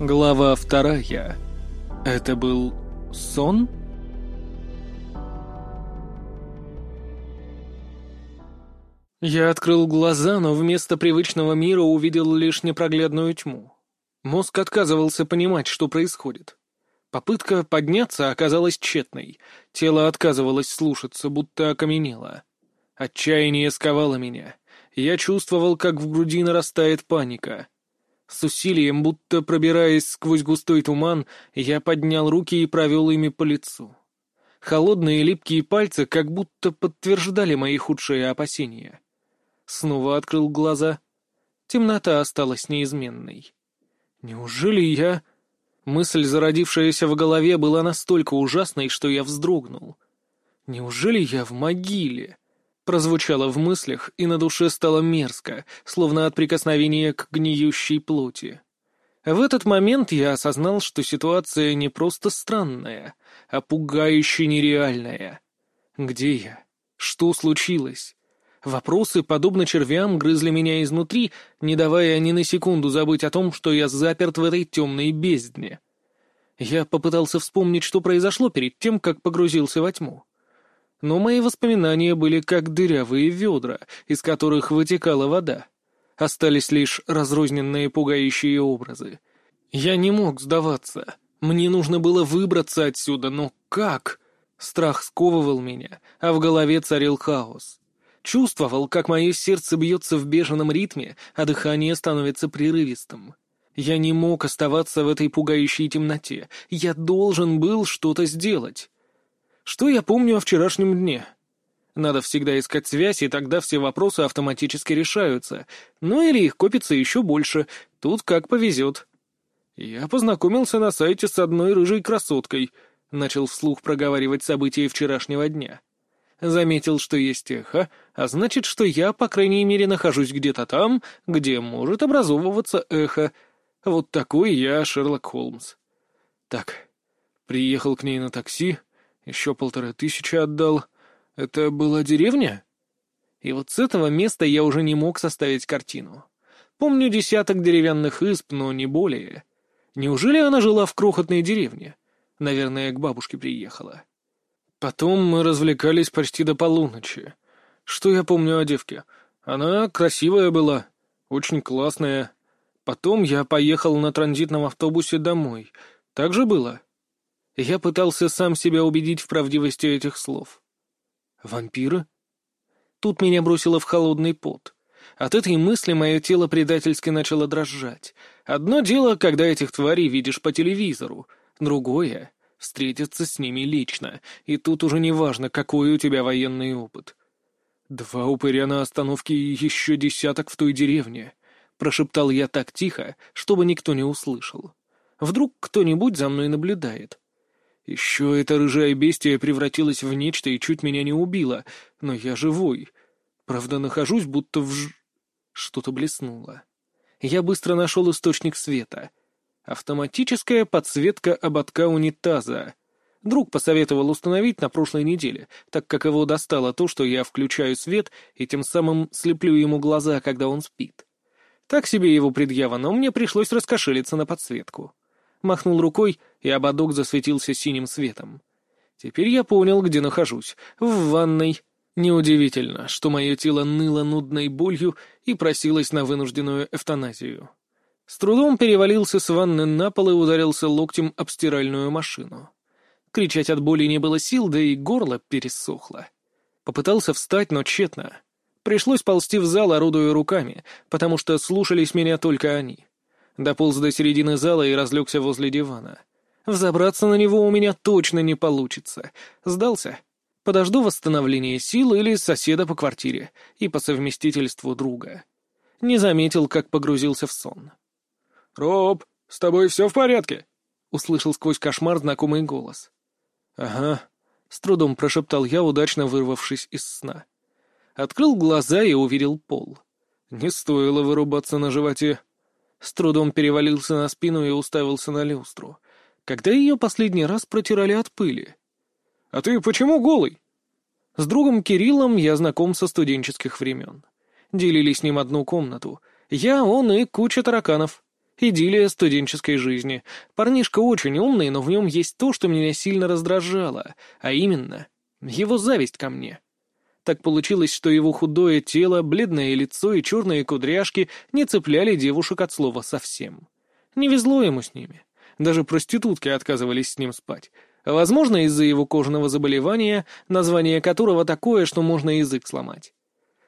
Глава вторая. Это был сон? Я открыл глаза, но вместо привычного мира увидел лишь непроглядную тьму. Мозг отказывался понимать, что происходит. Попытка подняться оказалась тщетной. Тело отказывалось слушаться, будто окаменело. Отчаяние сковало меня. Я чувствовал, как в груди нарастает паника. С усилием, будто пробираясь сквозь густой туман, я поднял руки и провел ими по лицу. Холодные липкие пальцы как будто подтверждали мои худшие опасения. Снова открыл глаза. Темнота осталась неизменной. Неужели я... Мысль, зародившаяся в голове, была настолько ужасной, что я вздрогнул. Неужели я в могиле? Прозвучало в мыслях, и на душе стало мерзко, словно от прикосновения к гниющей плоти. В этот момент я осознал, что ситуация не просто странная, а пугающе нереальная. Где я? Что случилось? Вопросы, подобно червям, грызли меня изнутри, не давая ни на секунду забыть о том, что я заперт в этой темной бездне. Я попытался вспомнить, что произошло перед тем, как погрузился во тьму но мои воспоминания были как дырявые ведра, из которых вытекала вода. Остались лишь разрозненные пугающие образы. Я не мог сдаваться. Мне нужно было выбраться отсюда, но как? Страх сковывал меня, а в голове царил хаос. Чувствовал, как мое сердце бьется в бешеном ритме, а дыхание становится прерывистым. Я не мог оставаться в этой пугающей темноте. Я должен был что-то сделать. Что я помню о вчерашнем дне? Надо всегда искать связь, и тогда все вопросы автоматически решаются. Ну или их копится еще больше. Тут как повезет. Я познакомился на сайте с одной рыжей красоткой. Начал вслух проговаривать события вчерашнего дня. Заметил, что есть эхо, а значит, что я, по крайней мере, нахожусь где-то там, где может образовываться эхо. Вот такой я Шерлок Холмс. Так, приехал к ней на такси, еще полторы тысячи отдал. Это была деревня? И вот с этого места я уже не мог составить картину. Помню десяток деревянных изб, но не более. Неужели она жила в крохотной деревне? Наверное, к бабушке приехала. Потом мы развлекались почти до полуночи. Что я помню о девке? Она красивая была, очень классная. Потом я поехал на транзитном автобусе домой. Так же было? Я пытался сам себя убедить в правдивости этих слов. «Вампиры?» Тут меня бросило в холодный пот. От этой мысли мое тело предательски начало дрожать. Одно дело, когда этих тварей видишь по телевизору, другое — встретиться с ними лично, и тут уже не важно, какой у тебя военный опыт. «Два упыря на остановке и еще десяток в той деревне», — прошептал я так тихо, чтобы никто не услышал. «Вдруг кто-нибудь за мной наблюдает?» Еще эта рыжая бестия превратилась в нечто и чуть меня не убила, но я живой. Правда, нахожусь будто в ж... Что-то блеснуло. Я быстро нашел источник света. Автоматическая подсветка ободка унитаза. Друг посоветовал установить на прошлой неделе, так как его достало то, что я включаю свет и тем самым слеплю ему глаза, когда он спит. Так себе его предъява, но мне пришлось раскошелиться на подсветку махнул рукой, и ободок засветился синим светом. Теперь я понял, где нахожусь. В ванной. Неудивительно, что мое тело ныло нудной болью и просилось на вынужденную эвтаназию. С трудом перевалился с ванны на пол и ударился локтем об стиральную машину. Кричать от боли не было сил, да и горло пересохло. Попытался встать, но тщетно. Пришлось ползти в зал, орудуя руками, потому что слушались меня только они. Дополз до середины зала и разлегся возле дивана. Взобраться на него у меня точно не получится. Сдался. Подожду восстановления сил или соседа по квартире и по совместительству друга. Не заметил, как погрузился в сон. «Роб, с тобой все в порядке?» — услышал сквозь кошмар знакомый голос. «Ага», — с трудом прошептал я, удачно вырвавшись из сна. Открыл глаза и увидел пол. Не стоило вырубаться на животе. С трудом перевалился на спину и уставился на люстру. Когда ее последний раз протирали от пыли? «А ты почему голый?» С другом Кириллом я знаком со студенческих времен. Делили с ним одну комнату. Я, он и куча тараканов. Идиллия студенческой жизни. Парнишка очень умный, но в нем есть то, что меня сильно раздражало, а именно его зависть ко мне. Так получилось, что его худое тело, бледное лицо и черные кудряшки не цепляли девушек от слова совсем. Не везло ему с ними. Даже проститутки отказывались с ним спать. Возможно, из-за его кожного заболевания, название которого такое, что можно язык сломать.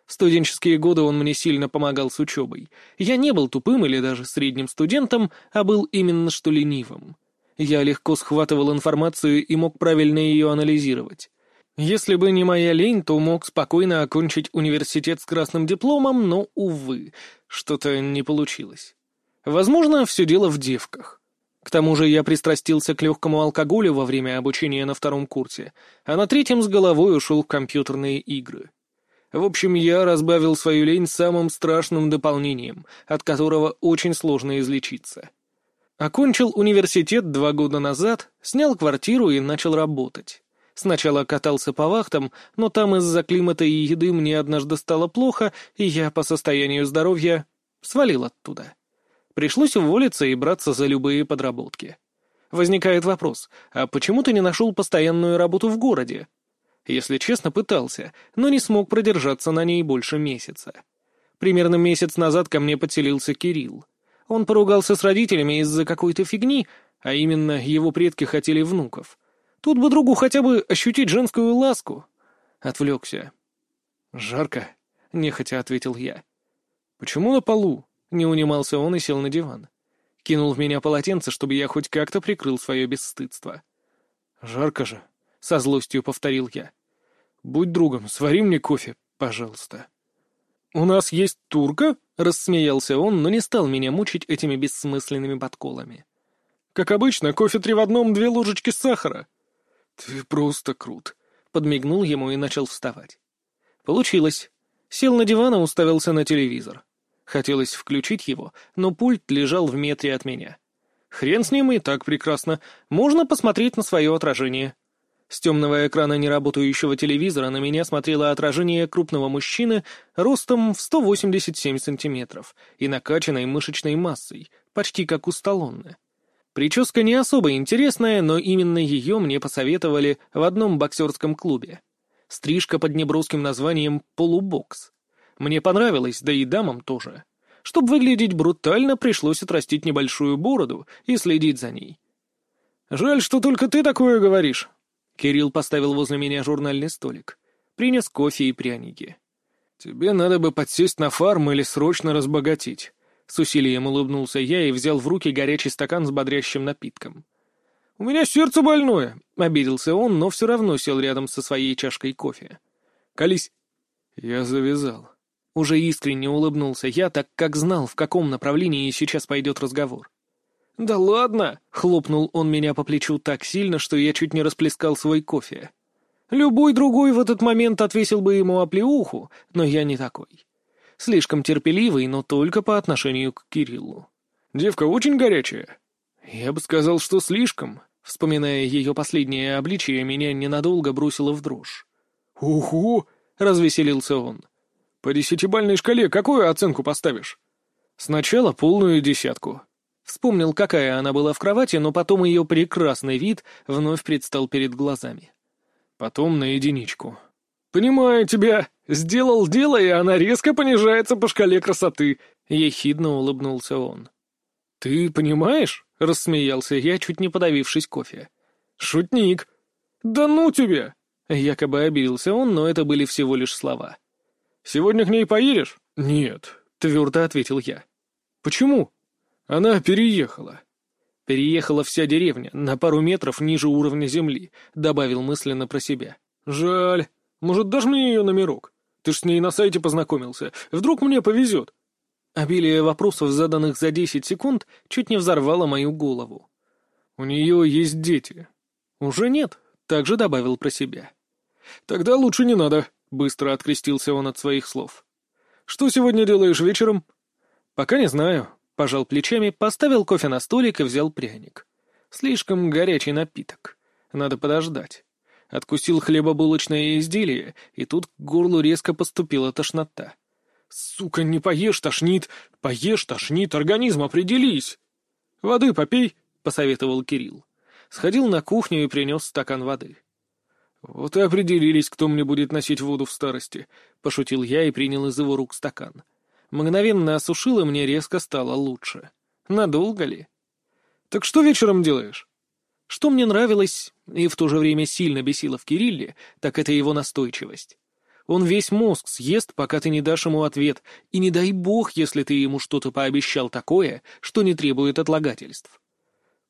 В студенческие годы он мне сильно помогал с учебой. Я не был тупым или даже средним студентом, а был именно что ленивым. Я легко схватывал информацию и мог правильно ее анализировать. Если бы не моя лень, то мог спокойно окончить университет с красным дипломом, но, увы, что-то не получилось. Возможно, все дело в девках. К тому же я пристрастился к легкому алкоголю во время обучения на втором курсе, а на третьем с головой ушел в компьютерные игры. В общем, я разбавил свою лень самым страшным дополнением, от которого очень сложно излечиться. Окончил университет два года назад, снял квартиру и начал работать. Сначала катался по вахтам, но там из-за климата и еды мне однажды стало плохо, и я по состоянию здоровья свалил оттуда. Пришлось уволиться и браться за любые подработки. Возникает вопрос, а почему ты не нашел постоянную работу в городе? Если честно, пытался, но не смог продержаться на ней больше месяца. Примерно месяц назад ко мне подселился Кирилл. Он поругался с родителями из-за какой-то фигни, а именно его предки хотели внуков. Тут бы другу хотя бы ощутить женскую ласку. Отвлекся. «Жарко», — нехотя ответил я. «Почему на полу?» Не унимался он и сел на диван. Кинул в меня полотенце, чтобы я хоть как-то прикрыл свое бесстыдство. «Жарко же», — со злостью повторил я. «Будь другом, свари мне кофе, пожалуйста». «У нас есть турка?» — рассмеялся он, но не стал меня мучить этими бессмысленными подколами. «Как обычно, кофе три в одном, две ложечки сахара». «Ты просто крут», — подмигнул ему и начал вставать. Получилось. Сел на диван и уставился на телевизор. Хотелось включить его, но пульт лежал в метре от меня. Хрен с ним и так прекрасно. Можно посмотреть на свое отражение. С темного экрана неработающего телевизора на меня смотрело отражение крупного мужчины ростом в 187 сантиметров и накачанной мышечной массой, почти как у Сталлоне. Прическа не особо интересная, но именно ее мне посоветовали в одном боксерском клубе. Стрижка под неброским названием «полубокс». Мне понравилось, да и дамам тоже. Чтобы выглядеть брутально, пришлось отрастить небольшую бороду и следить за ней. «Жаль, что только ты такое говоришь». Кирилл поставил возле меня журнальный столик. Принес кофе и пряники. «Тебе надо бы подсесть на фарм или срочно разбогатеть». С усилием улыбнулся я и взял в руки горячий стакан с бодрящим напитком. «У меня сердце больное», — обиделся он, но все равно сел рядом со своей чашкой кофе. «Колись». Я завязал. Уже искренне улыбнулся я, так как знал, в каком направлении сейчас пойдет разговор. «Да ладно!» — хлопнул он меня по плечу так сильно, что я чуть не расплескал свой кофе. Любой другой в этот момент отвесил бы ему оплеуху, но я не такой. Слишком терпеливый, но только по отношению к Кириллу. «Девка очень горячая?» «Я бы сказал, что слишком», Вспоминая ее последнее обличие, меня ненадолго бросило в дрожь. «Уху!» — развеселился он. По десятибальной шкале какую оценку поставишь? Сначала полную десятку. Вспомнил, какая она была в кровати, но потом ее прекрасный вид вновь предстал перед глазами. Потом на единичку. «Понимаю тебя. Сделал дело, и она резко понижается по шкале красоты», — ехидно улыбнулся он. «Ты понимаешь?» — рассмеялся я, чуть не подавившись кофе. «Шутник!» «Да ну тебе!» Якобы обиделся он, но это были всего лишь слова. «Сегодня к ней поедешь?» «Нет», — твердо ответил я. «Почему?» «Она переехала». «Переехала вся деревня, на пару метров ниже уровня земли», — добавил мысленно про себя. «Жаль. Может, дашь мне ее номерок? Ты ж с ней на сайте познакомился. Вдруг мне повезет?» Обилие вопросов, заданных за десять секунд, чуть не взорвало мою голову. «У нее есть дети». «Уже нет», — также добавил про себя. «Тогда лучше не надо», Быстро открестился он от своих слов. «Что сегодня делаешь вечером?» «Пока не знаю», — пожал плечами, поставил кофе на столик и взял пряник. «Слишком горячий напиток. Надо подождать». Откусил хлебобулочное изделие, и тут к горлу резко поступила тошнота. «Сука, не поешь, тошнит! Поешь, тошнит, организм, определись!» «Воды попей», — посоветовал Кирилл. Сходил на кухню и принес стакан воды. «Вот и определились, кто мне будет носить воду в старости», — пошутил я и принял из его рук стакан. Мгновенно осушил, и мне резко стало лучше. Надолго ли? «Так что вечером делаешь?» Что мне нравилось и в то же время сильно бесило в Кирилле, так это его настойчивость. Он весь мозг съест, пока ты не дашь ему ответ, и не дай бог, если ты ему что-то пообещал такое, что не требует отлагательств.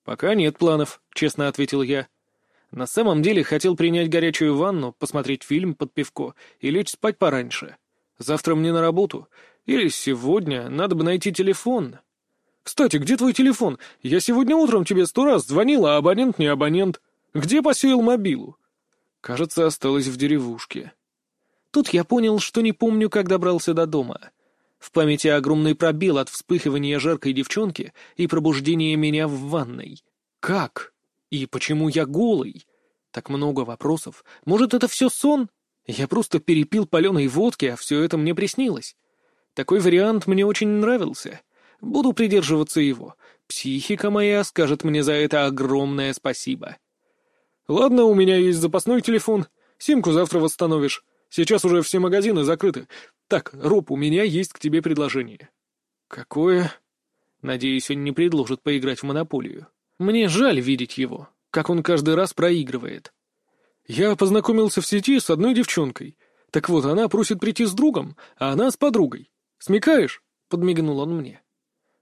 «Пока нет планов», — честно ответил я. На самом деле хотел принять горячую ванну, посмотреть фильм под пивко и лечь спать пораньше. Завтра мне на работу. Или сегодня надо бы найти телефон. «Кстати, где твой телефон? Я сегодня утром тебе сто раз звонил, а абонент не абонент. Где посеял мобилу?» «Кажется, осталось в деревушке». Тут я понял, что не помню, как добрался до дома. В памяти огромный пробел от вспыхивания жаркой девчонки и пробуждения меня в ванной. Как? И почему я голый? Так много вопросов. Может, это все сон? Я просто перепил паленой водки, а все это мне приснилось. Такой вариант мне очень нравился. Буду придерживаться его. Психика моя скажет мне за это огромное спасибо. Ладно, у меня есть запасной телефон. Симку завтра восстановишь. Сейчас уже все магазины закрыты. Так, Роб, у меня есть к тебе предложение. Какое? Надеюсь, он не предложит поиграть в монополию. Мне жаль видеть его, как он каждый раз проигрывает. Я познакомился в сети с одной девчонкой. Так вот, она просит прийти с другом, а она с подругой. Смекаешь? Подмигнул он мне.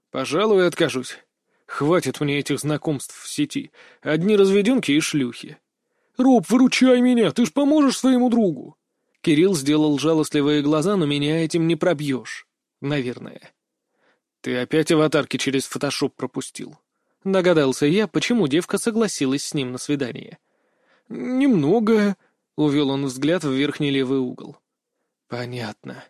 «Пожалуй, откажусь. Хватит мне этих знакомств в сети. Одни разведенки и шлюхи». «Роб, выручай меня, ты ж поможешь своему другу!» Кирилл сделал жалостливые глаза, но меня этим не пробьешь. Наверное. «Ты опять аватарки через фотошоп пропустил?» Догадался я, почему девка согласилась с ним на свидание. «Немного», — увел он взгляд в верхний левый угол. «Понятно.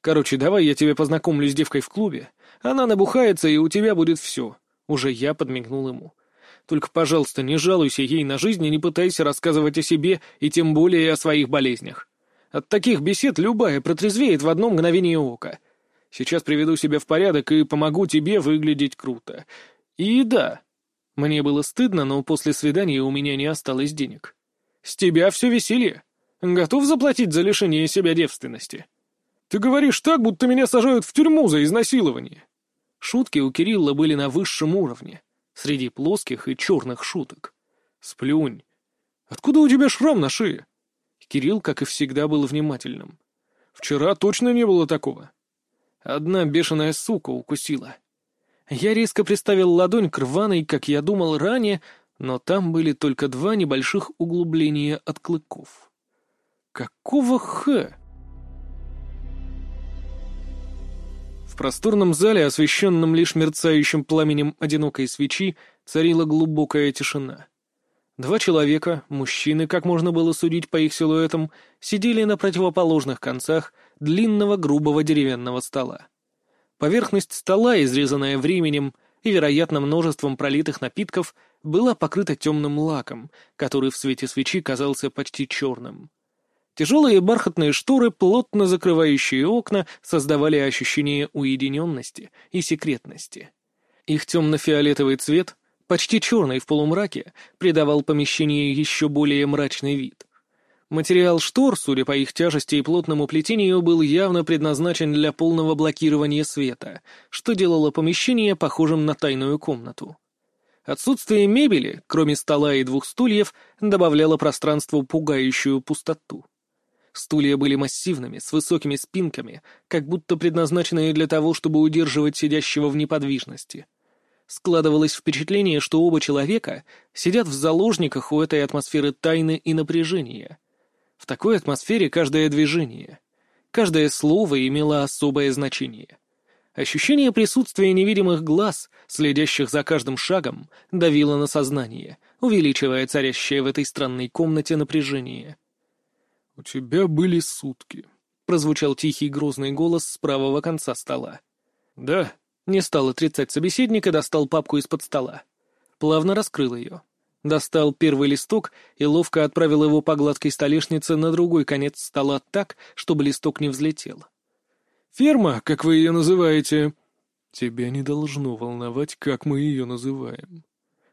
Короче, давай я тебе познакомлю с девкой в клубе, она набухается, и у тебя будет все. Уже я подмигнул ему. Только, пожалуйста, не жалуйся ей на жизнь и не пытайся рассказывать о себе и тем более о своих болезнях. От таких бесед любая протрезвеет в одно мгновение ока. Сейчас приведу себя в порядок и помогу тебе выглядеть круто. И да, мне было стыдно, но после свидания у меня не осталось денег. С тебя все веселье. Готов заплатить за лишение себя девственности? Ты говоришь так, будто меня сажают в тюрьму за изнасилование. Шутки у Кирилла были на высшем уровне, среди плоских и черных шуток. Сплюнь. Откуда у тебя шрам на шее? Кирилл, как и всегда, был внимательным. Вчера точно не было такого. Одна бешеная сука укусила. Я резко приставил ладонь к рваной, как я думал ранее, но там были только два небольших углубления от клыков. Какого х? В просторном зале, освещенном лишь мерцающим пламенем одинокой свечи, царила глубокая тишина. Два человека, мужчины, как можно было судить по их силуэтам, сидели на противоположных концах длинного грубого деревянного стола. Поверхность стола, изрезанная временем и, вероятно, множеством пролитых напитков, была покрыта темным лаком, который в свете свечи казался почти черным. Тяжелые бархатные шторы, плотно закрывающие окна, создавали ощущение уединенности и секретности. Их темно-фиолетовый цвет, почти черный в полумраке, придавал помещению еще более мрачный вид. Материал штор, судя по их тяжести и плотному плетению, был явно предназначен для полного блокирования света, что делало помещение похожим на тайную комнату. Отсутствие мебели, кроме стола и двух стульев, добавляло пространству пугающую пустоту. Стулья были массивными, с высокими спинками, как будто предназначенные для того, чтобы удерживать сидящего в неподвижности. Складывалось впечатление, что оба человека сидят в заложниках у этой атмосферы тайны и напряжения. В такой атмосфере каждое движение, каждое слово имело особое значение. Ощущение присутствия невидимых глаз, следящих за каждым шагом, давило на сознание, увеличивая царящее в этой странной комнате напряжение. «У тебя были сутки», — прозвучал тихий грозный голос с правого конца стола. «Да», — не стал отрицать собеседника, достал папку из-под стола. Плавно раскрыл ее. Достал первый листок и ловко отправил его по гладкой столешнице на другой конец стола так, чтобы листок не взлетел. «Ферма, как вы ее называете?» Тебя не должно волновать, как мы ее называем.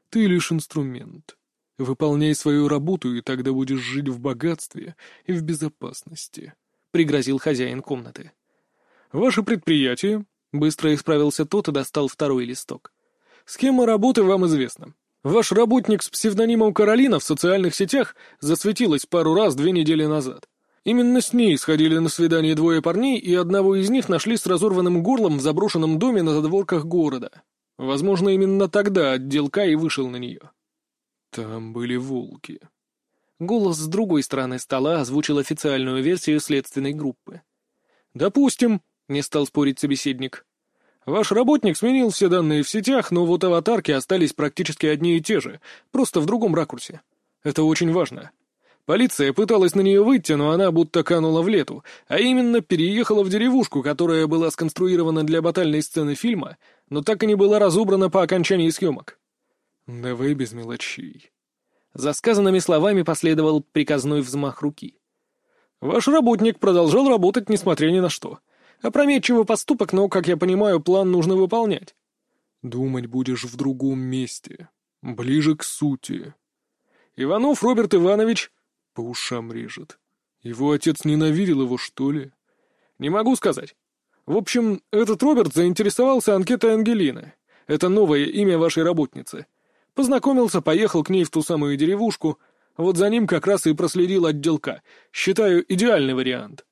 Ты лишь инструмент. Выполняй свою работу, и тогда будешь жить в богатстве и в безопасности», — пригрозил хозяин комнаты. «Ваше предприятие?» — быстро исправился тот и достал второй листок. «Схема работы вам известна. Ваш работник с псевдонимом Каролина в социальных сетях засветилась пару раз две недели назад. Именно с ней сходили на свидание двое парней, и одного из них нашли с разорванным горлом в заброшенном доме на задворках города. Возможно, именно тогда отдел К и вышел на нее. Там были волки. Голос с другой стороны стола озвучил официальную версию следственной группы. «Допустим», — не стал спорить собеседник. «Ваш работник сменил все данные в сетях, но вот аватарки остались практически одни и те же, просто в другом ракурсе. Это очень важно. Полиция пыталась на нее выйти, но она будто канула в лету, а именно переехала в деревушку, которая была сконструирована для батальной сцены фильма, но так и не была разобрана по окончании съемок. «Давай без мелочей». За сказанными словами последовал приказной взмах руки. «Ваш работник продолжал работать, несмотря ни на что. Опрометчивый поступок, но, как я понимаю, план нужно выполнять». «Думать будешь в другом месте, ближе к сути». «Иванов Роберт Иванович по ушам режет. Его отец ненавидел его, что ли? Не могу сказать. В общем, этот Роберт заинтересовался анкетой Ангелины. Это новое имя вашей работницы. Познакомился, поехал к ней в ту самую деревушку. Вот за ним как раз и проследил отделка. Считаю, идеальный вариант.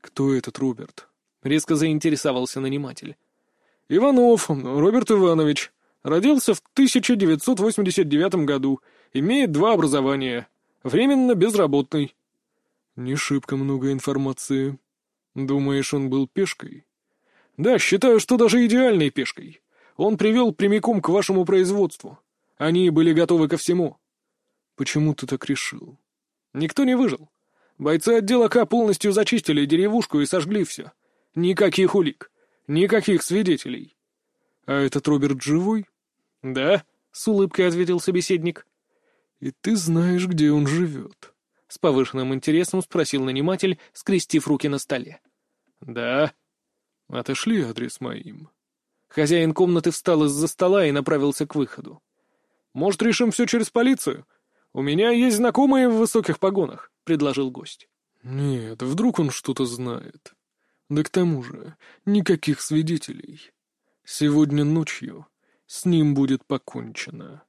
Кто этот Роберт? Резко заинтересовался наниматель. Иванов, Роберт Иванович. Родился в 1989 году. Имеет два образования. Временно безработный». «Не шибко много информации. Думаешь, он был пешкой?» «Да, считаю, что даже идеальной пешкой. Он привел прямиком к вашему производству. Они были готовы ко всему». «Почему ты так решил?» «Никто не выжил. Бойцы отдела К полностью зачистили деревушку и сожгли все. Никаких улик, никаких свидетелей». «А этот Роберт живой?» «Да», — с улыбкой ответил собеседник. «И ты знаешь, где он живет?» — с повышенным интересом спросил наниматель, скрестив руки на столе. «Да». «Отошли адрес моим». Хозяин комнаты встал из-за стола и направился к выходу. «Может, решим все через полицию? У меня есть знакомые в высоких погонах», — предложил гость. «Нет, вдруг он что-то знает. Да к тому же, никаких свидетелей. Сегодня ночью с ним будет покончено».